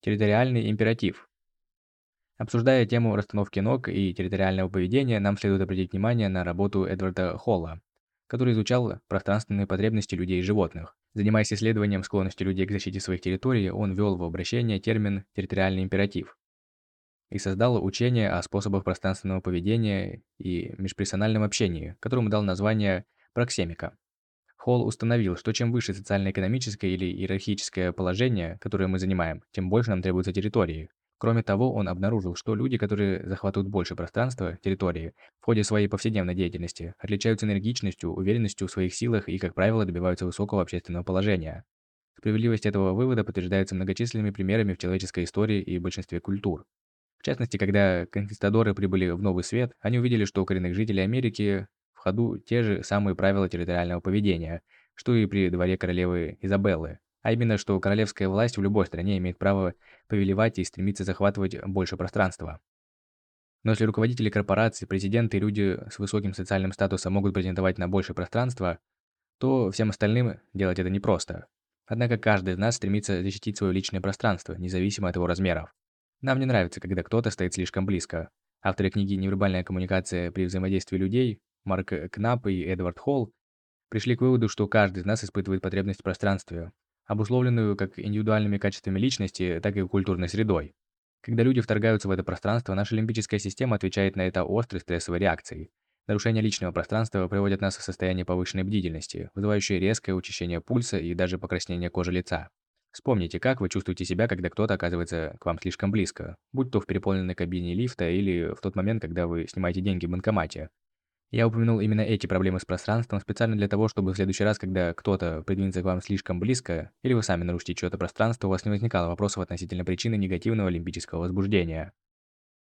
Территориальный императив. Обсуждая тему расстановки ног и территориального поведения, нам следует обратить внимание на работу Эдварда Холла, который изучал пространственные потребности людей и животных. Занимаясь исследованием склонности людей к защите своих территорий, он ввел в обращение термин «территориальный императив» и создал учение о способах пространственного поведения и межперсональном общении, которому дал название «проксемика». Холл установил, что чем выше социально-экономическое или иерархическое положение, которое мы занимаем, тем больше нам требуется территории. Кроме того, он обнаружил, что люди, которые захватывают больше пространства, территории, в ходе своей повседневной деятельности, отличаются энергичностью, уверенностью в своих силах и, как правило, добиваются высокого общественного положения. Справедливость этого вывода подтверждается многочисленными примерами в человеческой истории и большинстве культур. В частности, когда конкистадоры прибыли в Новый Свет, они увидели, что у коренных жителей Америки в ходу те же самые правила территориального поведения, что и при дворе королевы Изабеллы, а именно, что королевская власть в любой стране имеет право повелевать и стремиться захватывать больше пространства. Но если руководители корпораций, президенты и люди с высоким социальным статусом могут претендовать на больше пространства, то всем остальным делать это непросто. Однако каждый из нас стремится защитить свое личное пространство, независимо от его размеров. Нам не нравится, когда кто-то стоит слишком близко. Авторы книги «Невербальная коммуникация при взаимодействии людей» Марк Кнап и Эдвард Холл пришли к выводу, что каждый из нас испытывает потребность в пространстве, обусловленную как индивидуальными качествами личности, так и культурной средой. Когда люди вторгаются в это пространство, наша лимбическая система отвечает на это острой стрессовой реакцией. Нарушение личного пространства приводит нас в состояние повышенной бдительности, вызывающее резкое учащение пульса и даже покраснение кожи лица. Вспомните, как вы чувствуете себя, когда кто-то оказывается к вам слишком близко, будь то в переполненной кабине лифта или в тот момент, когда вы снимаете деньги в банкомате. Я упомянул именно эти проблемы с пространством специально для того, чтобы в следующий раз, когда кто-то придвинется к вам слишком близко, или вы сами нарушите чьё-то пространство, у вас не возникало вопросов относительно причины негативного лимбического возбуждения.